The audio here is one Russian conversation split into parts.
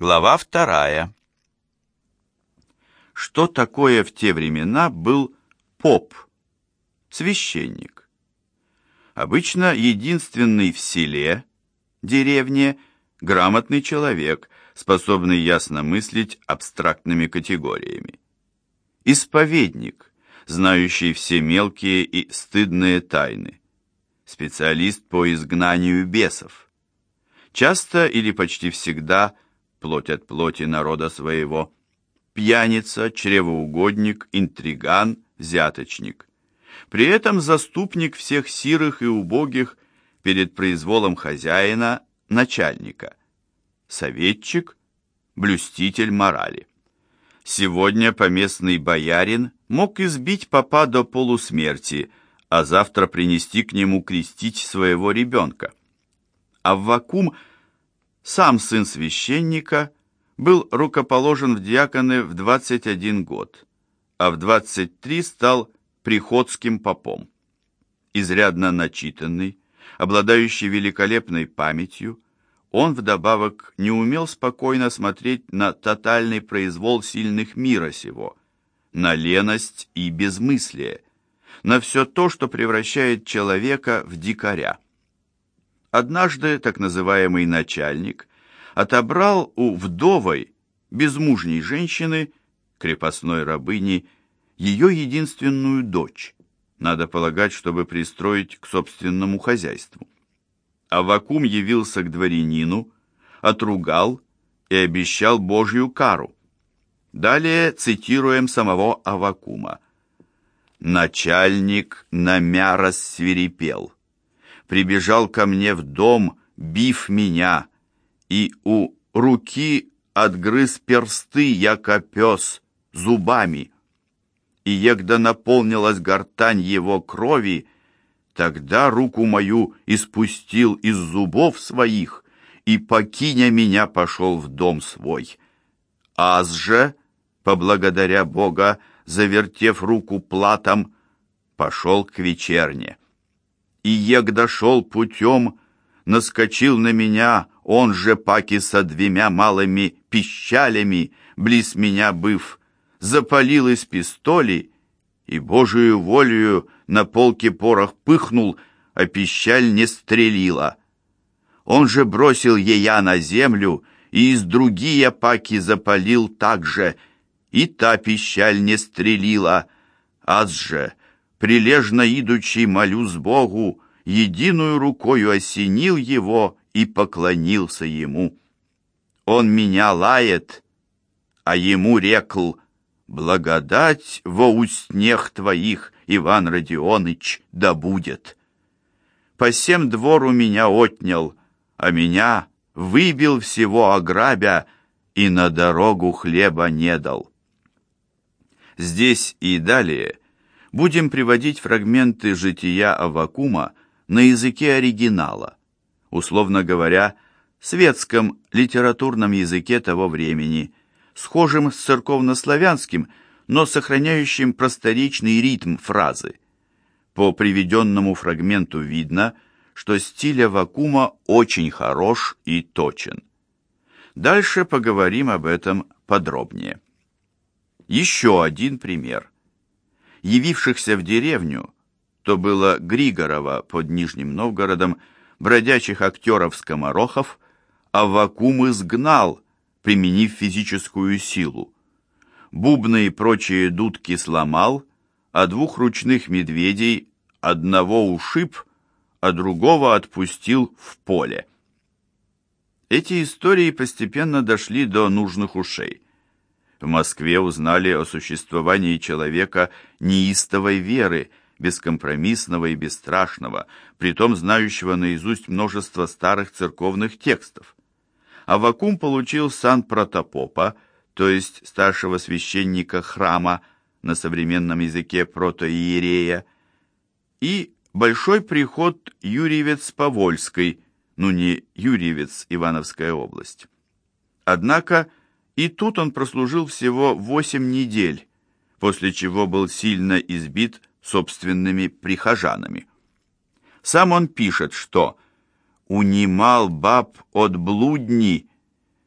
Глава вторая. Что такое в те времена был поп, священник? Обычно единственный в селе, деревне, грамотный человек, способный ясно мыслить абстрактными категориями. Исповедник, знающий все мелкие и стыдные тайны. Специалист по изгнанию бесов. Часто или почти всегда – плоть от плоти народа своего, пьяница, чревоугодник, интриган, взяточник. При этом заступник всех сирых и убогих перед произволом хозяина, начальника, советчик, блюститель морали. Сегодня поместный боярин мог избить попа до полусмерти, а завтра принести к нему крестить своего ребенка. А в вакуум – сам сын священника, был рукоположен в диаконы в 21 год, а в 23 стал приходским попом. Изрядно начитанный, обладающий великолепной памятью, он вдобавок не умел спокойно смотреть на тотальный произвол сильных мира сего, на леность и безмыслие, на все то, что превращает человека в дикаря. Однажды так называемый начальник отобрал у вдовой, безмужней женщины, крепостной рабыни, ее единственную дочь, надо полагать, чтобы пристроить к собственному хозяйству. Авакум явился к дворянину, отругал и обещал Божью кару. Далее цитируем самого Авакума. «Начальник намя рассвирепел» прибежал ко мне в дом, бив меня, и у руки отгрыз персты, яко пес, зубами. И егда наполнилась гортань его крови, тогда руку мою испустил из зубов своих, и, покиня меня, пошел в дом свой. Аз же, поблагодаря Бога, завертев руку платом, пошел к вечерне и егда шел путем, наскочил на меня, он же паки со двумя малыми пищалями, близ меня быв, запалил из пистоли, и Божию волею на полке порох пыхнул, а пищаль не стрелила. Он же бросил ея на землю, и из другие паки запалил также, и та пищаль не стрелила, аз же, прилежно идучи, молюсь Богу, единую рукою осенил его и поклонился ему. Он меня лает, а ему рекл, благодать во устнех твоих, Иван Родионыч, да будет. По всем двору меня отнял, а меня выбил всего ограбя и на дорогу хлеба не дал. Здесь и далее будем приводить фрагменты жития Аввакума на языке оригинала, условно говоря, светском литературном языке того времени, схожим с церковнославянским, но сохраняющим просторечный ритм фразы. По приведенному фрагменту видно, что стиль Аввакума очень хорош и точен. Дальше поговорим об этом подробнее. Еще один пример явившихся в деревню, то было Григорова под Нижним Новгородом, бродячих актеров-скоморохов, а вакуум изгнал, применив физическую силу. Бубны и прочие дудки сломал, а двух ручных медведей одного ушиб, а другого отпустил в поле. Эти истории постепенно дошли до нужных ушей в Москве узнали о существовании человека неистовой веры, бескомпромиссного и бесстрашного, притом знающего наизусть множество старых церковных текстов. Авакум получил сан протопопа, то есть старшего священника храма, на современном языке протоиерея, и большой приход Юрьевец-Повольской, ну не Юрьевец, Ивановская область. Однако, и тут он прослужил всего восемь недель, после чего был сильно избит собственными прихожанами. Сам он пишет, что «унимал баб от блудни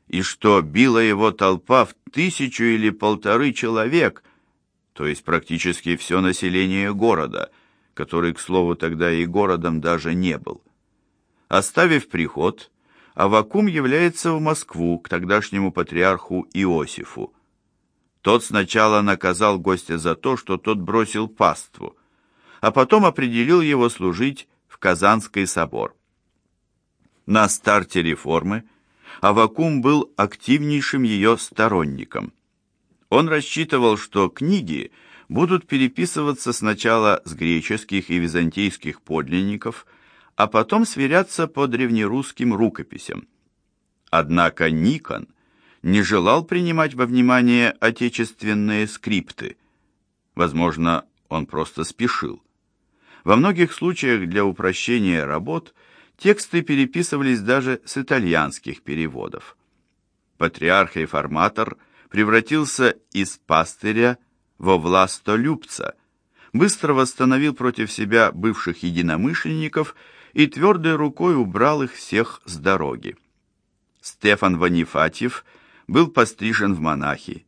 и что била его толпа в тысячу или полторы человек, то есть практически все население города, который, к слову, тогда и городом даже не был. Оставив приход, Авакум является в Москву к тогдашнему патриарху Иосифу. Тот сначала наказал гостя за то, что тот бросил паству, а потом определил его служить в Казанский собор. На старте реформы Авакум был активнейшим ее сторонником. Он рассчитывал, что книги будут переписываться сначала с греческих и византийских подлинников, а потом сверяться по древнерусским рукописям. Однако Никон не желал принимать во внимание отечественные скрипты. Возможно, он просто спешил. Во многих случаях для упрощения работ тексты переписывались даже с итальянских переводов. Патриарх и форматор превратился из пастыря во властолюбца, быстро восстановил против себя бывших единомышленников и твердой рукой убрал их всех с дороги. Стефан Ванифатьев был пострижен в монахи.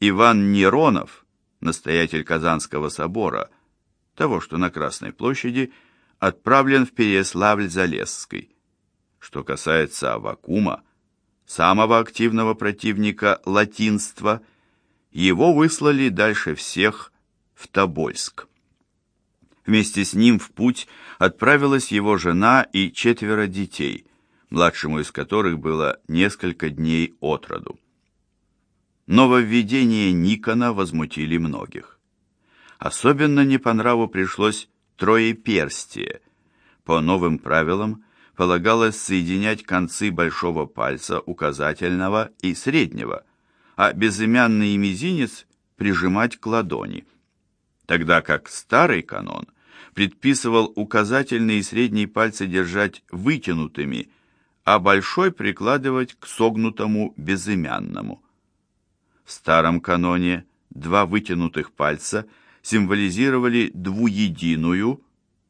Иван Неронов, настоятель Казанского собора, того, что на Красной площади, отправлен в Переславль-Залесский. Что касается Авакума, самого активного противника латинства, его выслали дальше всех в Тобольск. Вместе с ним в путь отправилась его жена и четверо детей, младшему из которых было несколько дней от роду. Нововведения Никона возмутили многих. Особенно не по нраву пришлось троеперстие. По новым правилам полагалось соединять концы большого пальца, указательного и среднего, а безымянный мизинец прижимать к ладони, тогда как старый канон предписывал указательные и средние пальцы держать вытянутыми, а большой прикладывать к согнутому безымянному. В старом каноне два вытянутых пальца символизировали двуединую,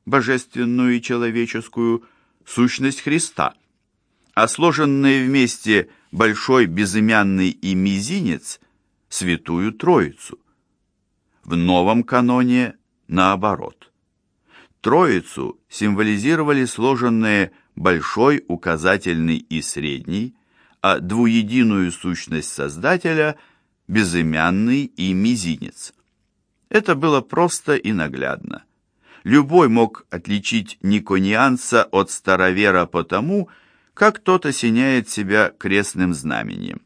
божественную и человеческую, сущность Христа, а сложенные вместе большой безымянный и мизинец – святую Троицу. В новом каноне наоборот – Троицу символизировали сложенные большой, указательный и средний, а двуединую сущность Создателя – безымянный и мизинец. Это было просто и наглядно. Любой мог отличить никонианца от старовера потому, как тот осеняет себя крестным знамением.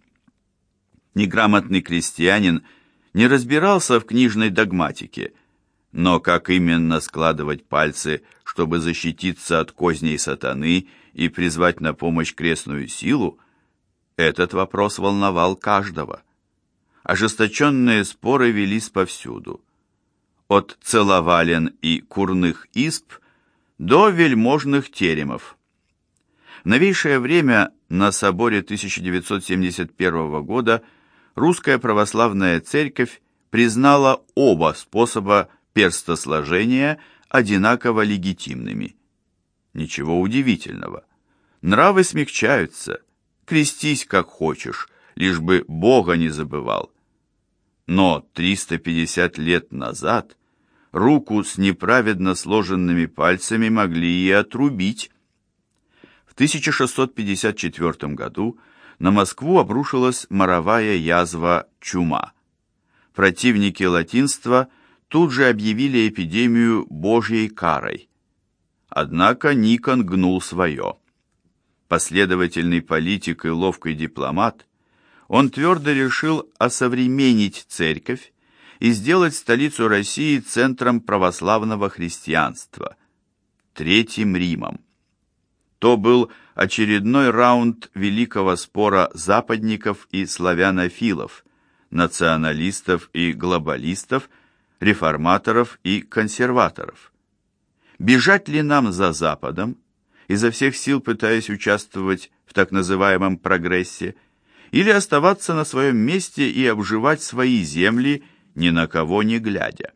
Неграмотный крестьянин не разбирался в книжной догматике – но как именно складывать пальцы, чтобы защититься от козней сатаны и призвать на помощь крестную силу, этот вопрос волновал каждого. Ожесточенные споры велись повсюду. От целовален и курных исп до вельможных теремов. В новейшее время на соборе 1971 года Русская Православная Церковь признала оба способа перстосложения одинаково легитимными. Ничего удивительного. Нравы смягчаются. Крестись как хочешь, лишь бы Бога не забывал. Но 350 лет назад руку с неправедно сложенными пальцами могли и отрубить. В 1654 году на Москву обрушилась моровая язва чума. Противники латинства – тут же объявили эпидемию Божьей карой. Однако Никон гнул свое. Последовательный политик и ловкий дипломат, он твердо решил осовременить церковь и сделать столицу России центром православного христианства, Третьим Римом. То был очередной раунд великого спора западников и славянофилов, националистов и глобалистов – реформаторов и консерваторов. Бежать ли нам за Западом, изо всех сил пытаясь участвовать в так называемом прогрессе, или оставаться на своем месте и обживать свои земли, ни на кого не глядя?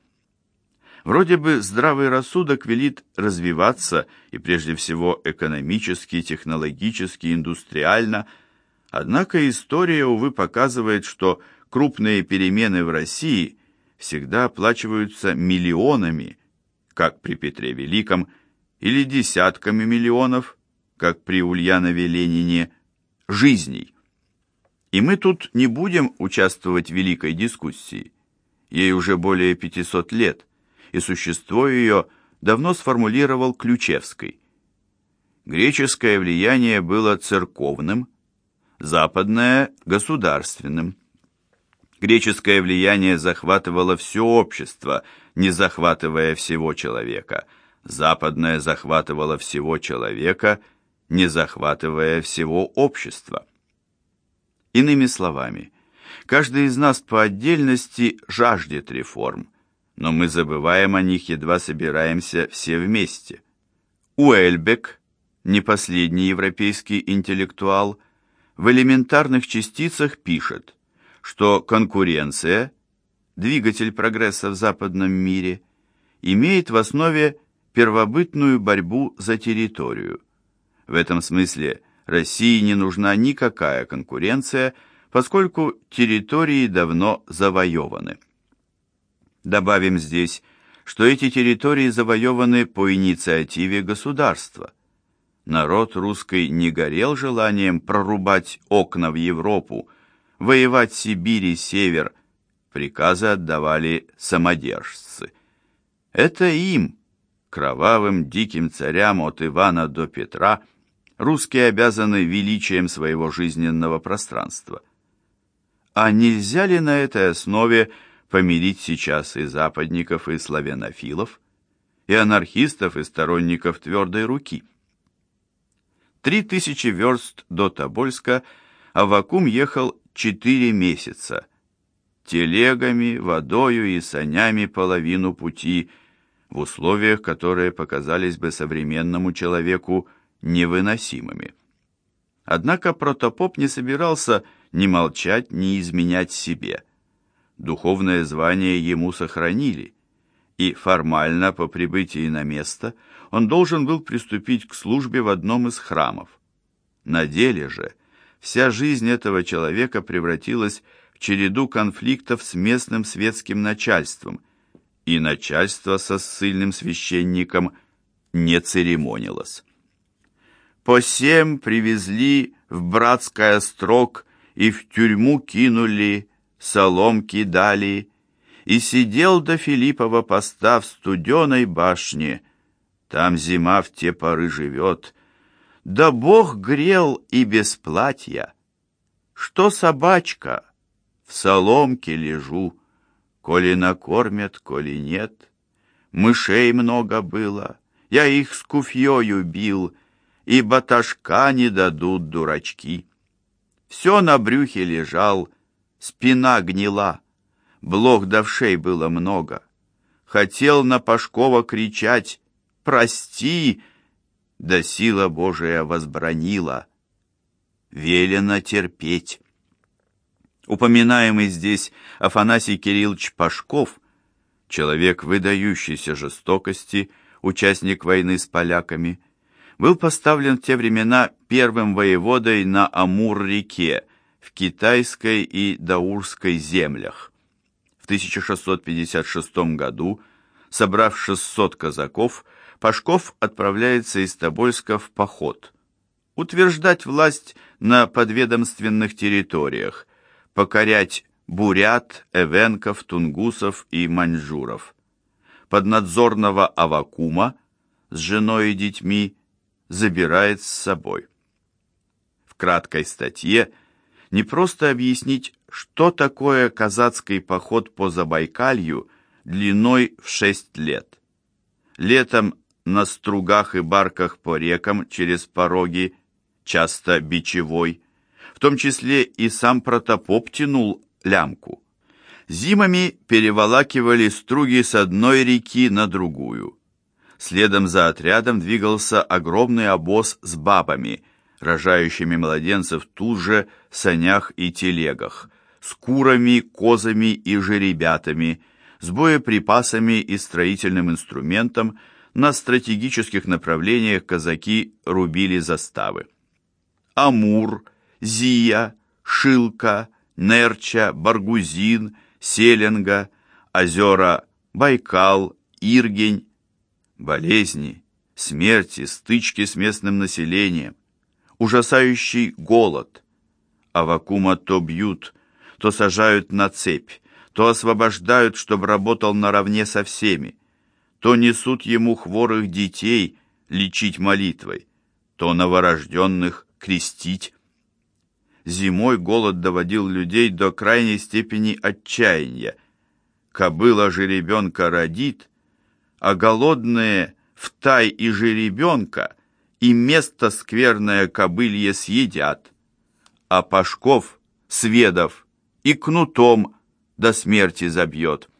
Вроде бы здравый рассудок велит развиваться, и прежде всего экономически, технологически, индустриально, Однако история, увы, показывает, что крупные перемены в России всегда оплачиваются миллионами, как при Петре Великом, или десятками миллионов, как при Ульянове Ленине, жизней. И мы тут не будем участвовать в великой дискуссии. Ей уже более 500 лет, и существо ее давно сформулировал Ключевский. Греческое влияние было церковным, западное – государственным. Греческое влияние захватывало все общество, не захватывая всего человека. Западное захватывало всего человека, не захватывая всего общества. Иными словами, каждый из нас по отдельности жаждет реформ, но мы забываем о них, едва собираемся все вместе. Уэльбек, не последний европейский интеллектуал, в элементарных частицах пишет, что конкуренция, двигатель прогресса в западном мире, имеет в основе первобытную борьбу за территорию. В этом смысле России не нужна никакая конкуренция, поскольку территории давно завоеваны. Добавим здесь, что эти территории завоеваны по инициативе государства. Народ русский не горел желанием прорубать окна в Европу, воевать Сибирь и Север, приказы отдавали самодержцы. Это им, кровавым диким царям от Ивана до Петра, русские обязаны величием своего жизненного пространства. А нельзя ли на этой основе помирить сейчас и западников, и славянофилов, и анархистов, и сторонников твердой руки? Три тысячи верст до Тобольска Авакум ехал четыре месяца. Телегами, водою и санями половину пути – в условиях, которые показались бы современному человеку невыносимыми. Однако протопоп не собирался ни молчать, ни изменять себе. Духовное звание ему сохранили, и формально по прибытии на место он должен был приступить к службе в одном из храмов. На деле же вся жизнь этого человека превратилась в череду конфликтов с местным светским начальством – и начальство со ссыльным священником не церемонилось. По семь привезли в братское строк и в тюрьму кинули, соломки дали, и сидел до Филиппова поста в студеной башне. Там зима в те поры живет. Да Бог грел и без платья. Что собачка? В соломке лежу коли накормят, коли нет. Мышей много было, я их с куфьёю бил, и баташка не дадут дурачки. Все на брюхе лежал, спина гнила, блох давшей было много. Хотел на Пашкова кричать «Прости!» Да сила Божия возбранила. Велено терпеть. Упоминаемый здесь Афанасий Кириллович Пашков, человек выдающейся жестокости, участник войны с поляками, был поставлен в те времена первым воеводой на Амур-реке в Китайской и Даурской землях. В 1656 году, собрав 600 казаков, Пашков отправляется из Тобольска в поход. Утверждать власть на подведомственных территориях – покорять бурят, эвенков, тунгусов и маньчжуров. Поднадзорного Авакума с женой и детьми забирает с собой. В краткой статье не просто объяснить, что такое казацкий поход по Забайкалью длиной в шесть лет. Летом на стругах и барках по рекам через пороги, часто бичевой, в том числе и сам протопоп тянул лямку. Зимами переволакивали струги с одной реки на другую. Следом за отрядом двигался огромный обоз с бабами, рожающими младенцев тут же в санях и телегах, с курами, козами и жеребятами, с боеприпасами и строительным инструментом, на стратегических направлениях казаки рубили заставы. Амур, Зия, Шилка, Нерча, Баргузин, Селенга, озера Байкал, Иргень, болезни, смерти, стычки с местным населением, ужасающий голод. Авакума то бьют, то сажают на цепь, то освобождают, чтобы работал наравне со всеми, то несут ему хворых детей лечить молитвой, то новорожденных крестить. Зимой голод доводил людей до крайней степени отчаяния. Кобыла жеребенка родит, а голодные в тай и жеребенка и место скверное кобылье съедят, а Пашков, Сведов и кнутом до смерти забьет.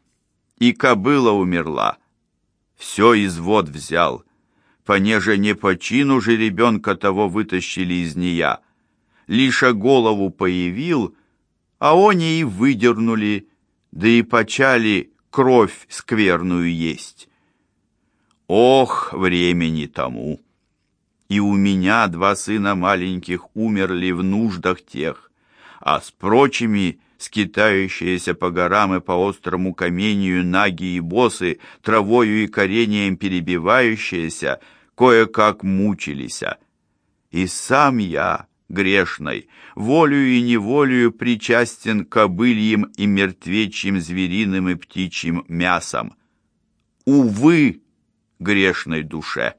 И кобыла умерла. Все извод взял. Понеже не по чину же ребенка того вытащили из нея. Лишь голову появил, а они и выдернули, да и почали кровь скверную есть. Ох, времени тому! И у меня два сына маленьких умерли в нуждах тех, а с прочими скитающиеся по горам и по острому камению наги и босы, травою и корением перебивающиеся, кое-как мучились. И сам я, грешной, волею и неволею причастен к обыльям и мертвечьим звериным и птичьим мясом. Увы, грешной душе!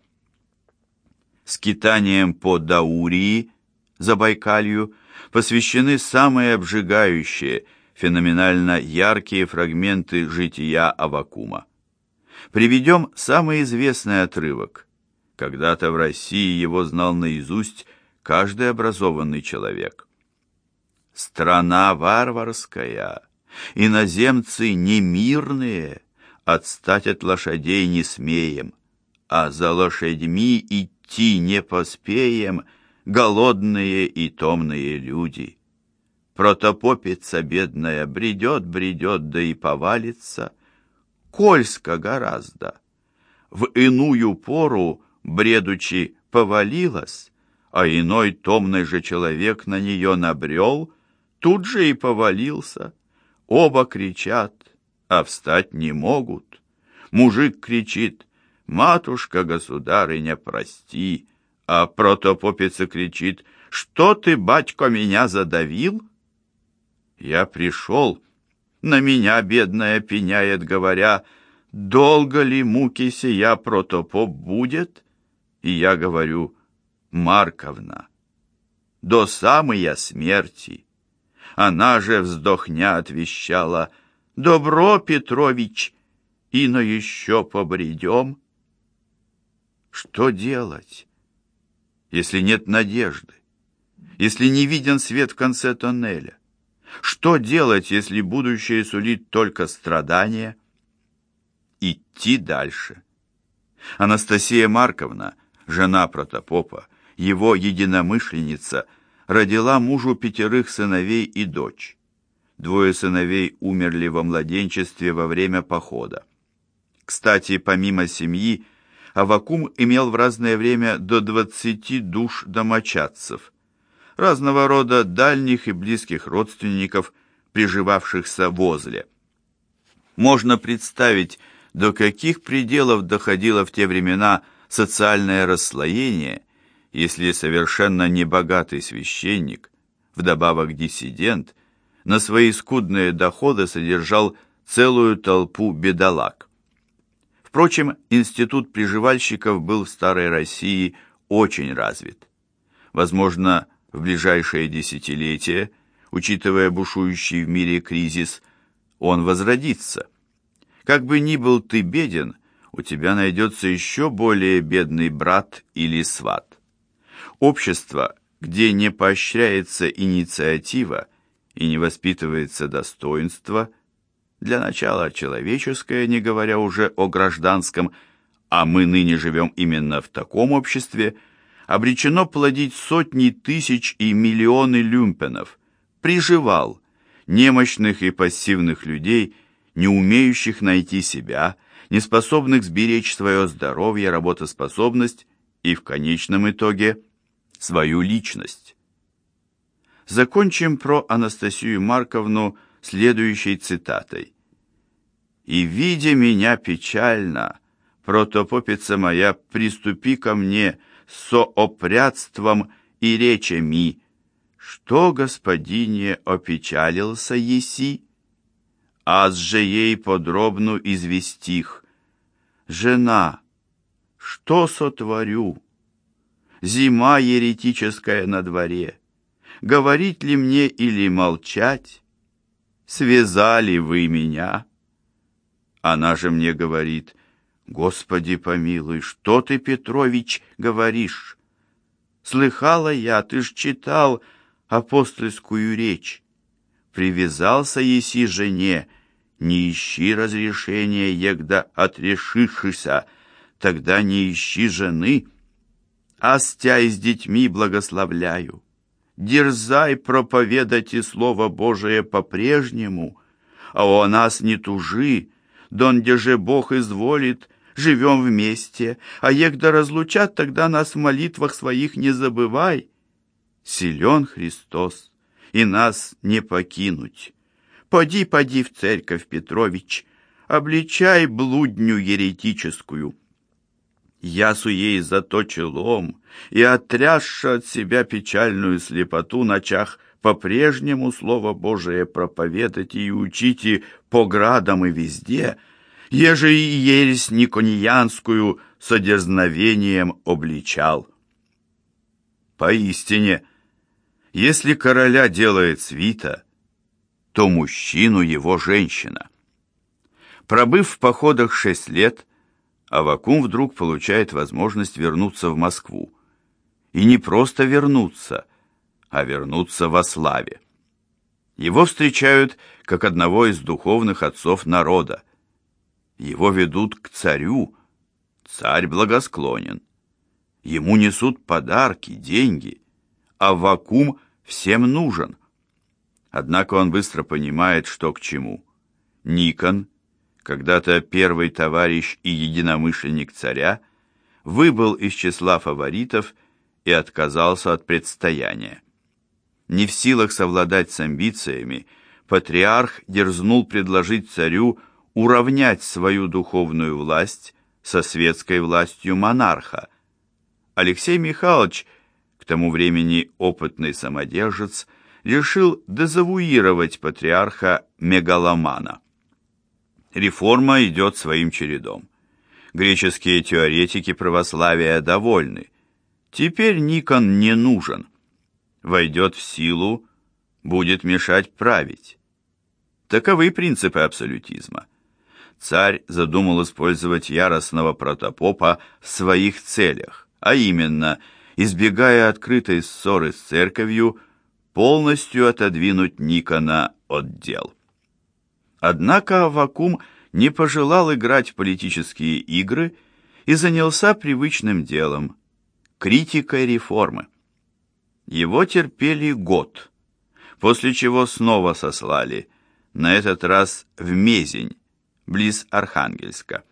Скитанием по Даурии, Забайкалью, посвящены самые обжигающие, феноменально яркие фрагменты жития Авакума. Приведем самый известный отрывок. Когда-то в России его знал наизусть каждый образованный человек. «Страна варварская, иноземцы немирные, отстать от лошадей не смеем, а за лошадьми идти не поспеем, голодные и томные люди. Протопопица бедная бредет, бредет, да и повалится. Кольска гораздо. В иную пору, бредучи, повалилась, а иной томный же человек на нее набрел, тут же и повалился. Оба кричат, а встать не могут. Мужик кричит, «Матушка, государыня, прости!» А протопопица кричит, «Что ты, батько, меня задавил?» Я пришел, на меня бедная пеняет, говоря, «Долго ли муки сия протопоп будет?» И я говорю, «Марковна, до самой смерти». Она же вздохня отвещала, «Добро, Петрович, и но еще побредем». Что делать? Если нет надежды, если не виден свет в конце тоннеля? Что делать, если будущее сулит только страдания? Идти дальше. Анастасия Марковна, жена протопопа, его единомышленница, родила мужу пятерых сыновей и дочь. Двое сыновей умерли во младенчестве во время похода. Кстати, помимо семьи, Авакум имел в разное время до 20 душ домочадцев, разного рода дальних и близких родственников, приживавшихся возле. Можно представить, до каких пределов доходило в те времена социальное расслоение, если совершенно небогатый священник, вдобавок диссидент, на свои скудные доходы содержал целую толпу бедолаг. Впрочем, институт приживальщиков был в Старой России очень развит. Возможно, в ближайшие десятилетия, учитывая бушующий в мире кризис, он возродится. Как бы ни был ты беден, у тебя найдется еще более бедный брат или сват. Общество, где не поощряется инициатива и не воспитывается достоинство – для начала человеческое, не говоря уже о гражданском, а мы ныне живем именно в таком обществе, обречено плодить сотни тысяч и миллионы люмпенов, приживал, немощных и пассивных людей, не умеющих найти себя, не способных сберечь свое здоровье, работоспособность и, в конечном итоге, свою личность. Закончим про Анастасию Марковну следующей цитатой. «И, видя меня печально, протопопица моя, приступи ко мне со опрятством и речами, что, господине, опечалился еси? Аз же ей подробно известих. Жена, что сотворю? Зима еретическая на дворе. Говорить ли мне или молчать? Связали вы меня. Она же мне говорит, Господи помилуй, что ты, Петрович, говоришь? Слыхала я, ты ж читал апостольскую речь. Привязался еси жене, не ищи разрешения, егда отрешишься, тогда не ищи жены. А стяй с детьми благословляю. Дерзай проповедать и Слово Божие по-прежнему, а о нас не тужи, донде же Бог изволит, живем вместе, а егда разлучат, тогда нас в молитвах своих не забывай. Силен Христос, и нас не покинуть. Поди, поди в церковь, Петрович, обличай блудню еретическую. Ясу ей зато челом, и, отрясши от себя печальную слепоту, начах по-прежнему Слово Божие проповедать и учите по градам и везде — еже и ересь никоньянскую с одерзновением обличал. Поистине, если короля делает свита, то мужчину его женщина. Пробыв в походах шесть лет, Авакум вдруг получает возможность вернуться в Москву. И не просто вернуться, а вернуться во славе. Его встречают как одного из духовных отцов народа. Его ведут к царю. Царь благосклонен. Ему несут подарки, деньги, а вакуум всем нужен. Однако он быстро понимает, что к чему. Никон, когда-то первый товарищ и единомышленник царя, выбыл из числа фаворитов и отказался от предстояния. Не в силах совладать с амбициями, патриарх дерзнул предложить царю уравнять свою духовную власть со светской властью монарха. Алексей Михайлович, к тому времени опытный самодержец, решил дезавуировать патриарха мегаломана. Реформа идет своим чередом. Греческие теоретики православия довольны. Теперь Никон не нужен. Войдет в силу, будет мешать править. Таковы принципы абсолютизма царь задумал использовать яростного протопопа в своих целях, а именно, избегая открытой ссоры с церковью, полностью отодвинуть Никона от дел. Однако Авакум не пожелал играть в политические игры и занялся привычным делом – критикой реформы. Его терпели год, после чего снова сослали, на этот раз в Мезень, близ Архангельска.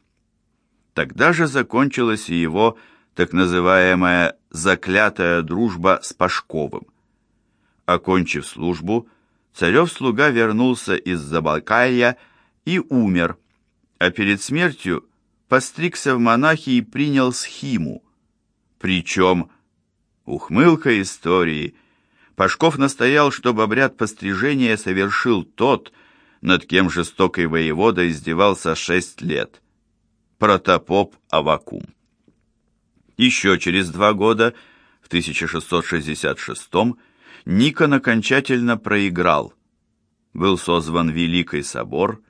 Тогда же закончилась и его так называемая «заклятая дружба с Пашковым». Окончив службу, царев слуга вернулся из Забалкалья и умер, а перед смертью постригся в монахи и принял схиму. Причем, ухмылка истории, Пашков настоял, чтобы обряд пострижения совершил тот, над кем жестокий воевода издевался шесть лет. Протопоп Авакум. Еще через два года, в 1666 Никон окончательно проиграл. Был созван Великий собор,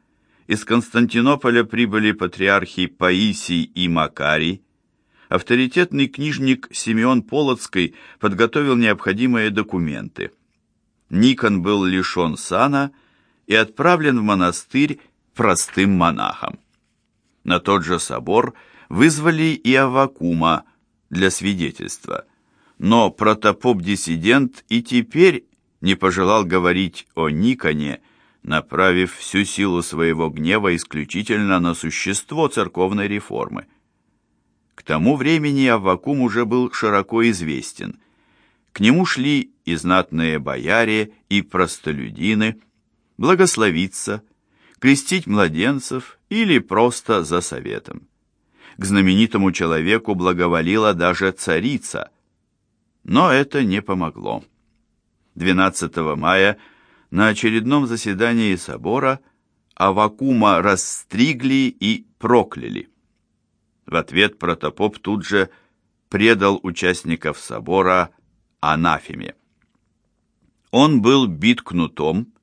из Константинополя прибыли патриархи Паисий и Макарий, авторитетный книжник Симеон Полоцкий подготовил необходимые документы. Никон был лишен сана и отправлен в монастырь простым монахом. На тот же собор вызвали и Авакума для свидетельства, но протопоп-диссидент и теперь не пожелал говорить о Никоне, направив всю силу своего гнева исключительно на существо церковной реформы. К тому времени Аввакум уже был широко известен. К нему шли и знатные бояре, и простолюдины, благословиться, крестить младенцев или просто за советом. К знаменитому человеку благоволила даже царица, но это не помогло. 12 мая на очередном заседании собора Авакума расстригли и прокляли. В ответ протопоп тут же предал участников собора анафеме. Он был бит кнутом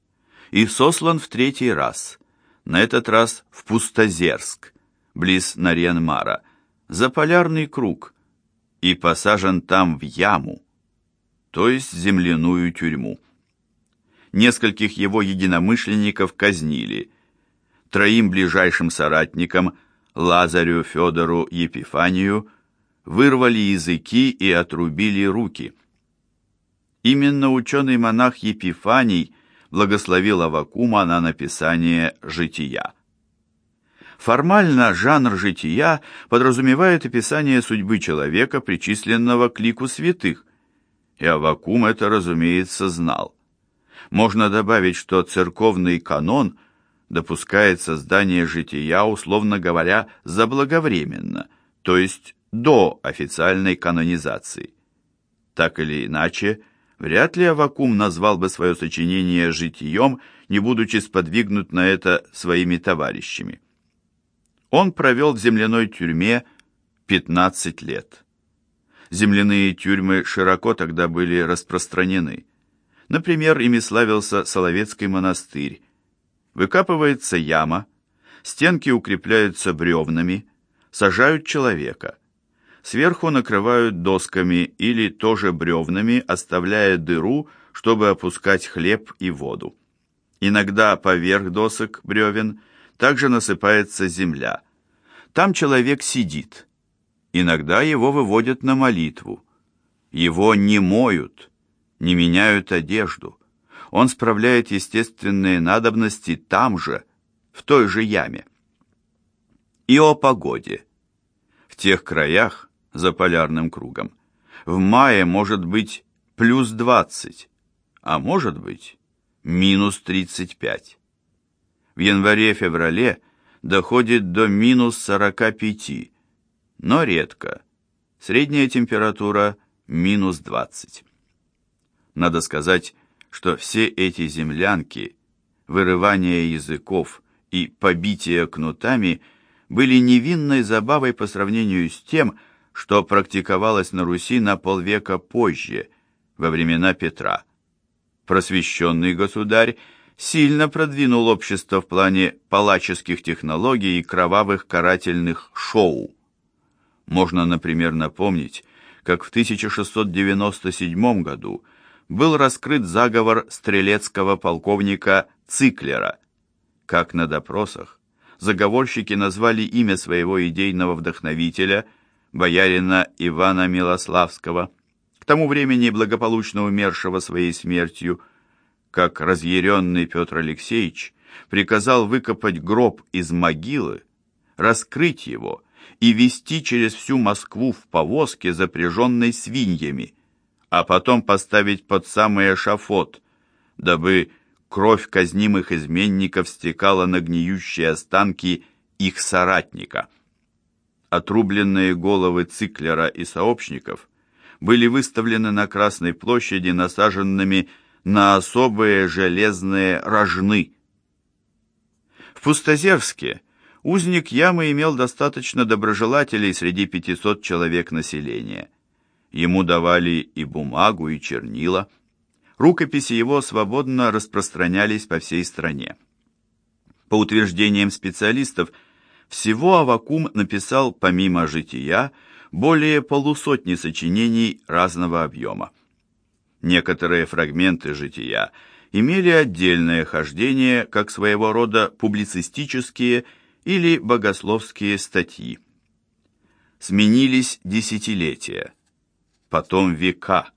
и сослан в третий раз, на этот раз в Пустозерск, близ Нарьянмара, за полярный круг, и посажен там в яму, то есть земляную тюрьму. Нескольких его единомышленников казнили, троим ближайшим соратникам, Лазарю, Федору, Епифанию, вырвали языки и отрубили руки. Именно ученый-монах Епифаний благословил Авакума на написание «Жития». Формально жанр жития подразумевает описание судьбы человека, причисленного к лику святых, и Авакум это, разумеется, знал. Можно добавить, что церковный канон допускает создание жития, условно говоря, заблаговременно, то есть до официальной канонизации. Так или иначе, вряд ли Авакум назвал бы свое сочинение житием, не будучи сподвигнут на это своими товарищами. Он провел в земляной тюрьме 15 лет. Земляные тюрьмы широко тогда были распространены. Например, ими славился Соловецкий монастырь. Выкапывается яма, стенки укрепляются бревнами, сажают человека. Сверху накрывают досками или тоже бревнами, оставляя дыру, чтобы опускать хлеб и воду. Иногда поверх досок бревен – также насыпается земля. Там человек сидит. Иногда его выводят на молитву. Его не моют, не меняют одежду. Он справляет естественные надобности там же, в той же яме. И о погоде. В тех краях, за полярным кругом, в мае может быть плюс 20, а может быть минус 35 в январе-феврале доходит до минус 45, но редко. Средняя температура минус 20. Надо сказать, что все эти землянки, вырывание языков и побитие кнутами были невинной забавой по сравнению с тем, что практиковалось на Руси на полвека позже, во времена Петра. Просвещенный государь сильно продвинул общество в плане палаческих технологий и кровавых карательных шоу. Можно, например, напомнить, как в 1697 году был раскрыт заговор стрелецкого полковника Циклера. Как на допросах заговорщики назвали имя своего идейного вдохновителя, боярина Ивана Милославского, к тому времени благополучно умершего своей смертью, как разъяренный Петр Алексеевич приказал выкопать гроб из могилы, раскрыть его и вести через всю Москву в повозке, запряженной свиньями, а потом поставить под самый эшафот, дабы кровь казнимых изменников стекала на гниющие останки их соратника. Отрубленные головы Циклера и сообщников были выставлены на Красной площади насаженными на особые железные рожны. В Пустозерске узник ямы имел достаточно доброжелателей среди 500 человек населения. Ему давали и бумагу, и чернила. Рукописи его свободно распространялись по всей стране. По утверждениям специалистов, всего Авакум написал, помимо «Жития», более полусотни сочинений разного объема. Некоторые фрагменты жития имели отдельное хождение, как своего рода публицистические или богословские статьи. Сменились десятилетия, потом века.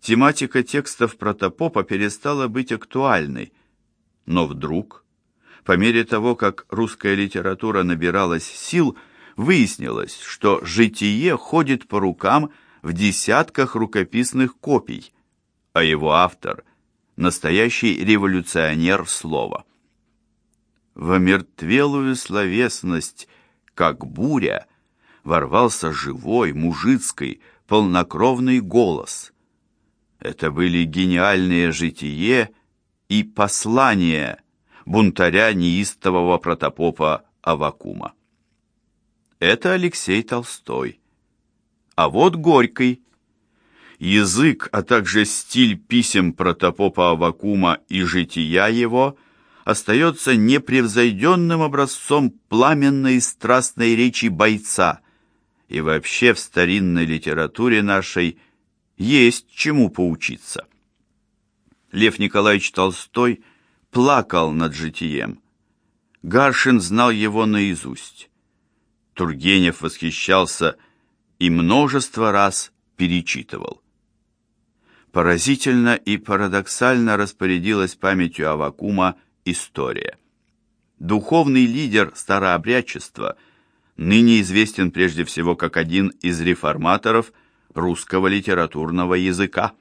Тематика текстов протопопа перестала быть актуальной, но вдруг, по мере того, как русская литература набиралась сил, выяснилось, что житие ходит по рукам в десятках рукописных копий, а его автор – настоящий революционер слова. В омертвелую словесность, как буря, ворвался живой, мужицкий, полнокровный голос. Это были гениальные житие и послание бунтаря неистового протопопа Авакума. Это Алексей Толстой. А вот Горький. Язык, а также стиль писем протопопа Авакума и жития его остается непревзойденным образцом пламенной и страстной речи бойца, и вообще в старинной литературе нашей есть чему поучиться. Лев Николаевич Толстой плакал над житием. Гаршин знал его наизусть. Тургенев восхищался и множество раз перечитывал. Поразительно и парадоксально распорядилась памятью Авакума история. Духовный лидер старообрядчества ныне известен прежде всего как один из реформаторов русского литературного языка.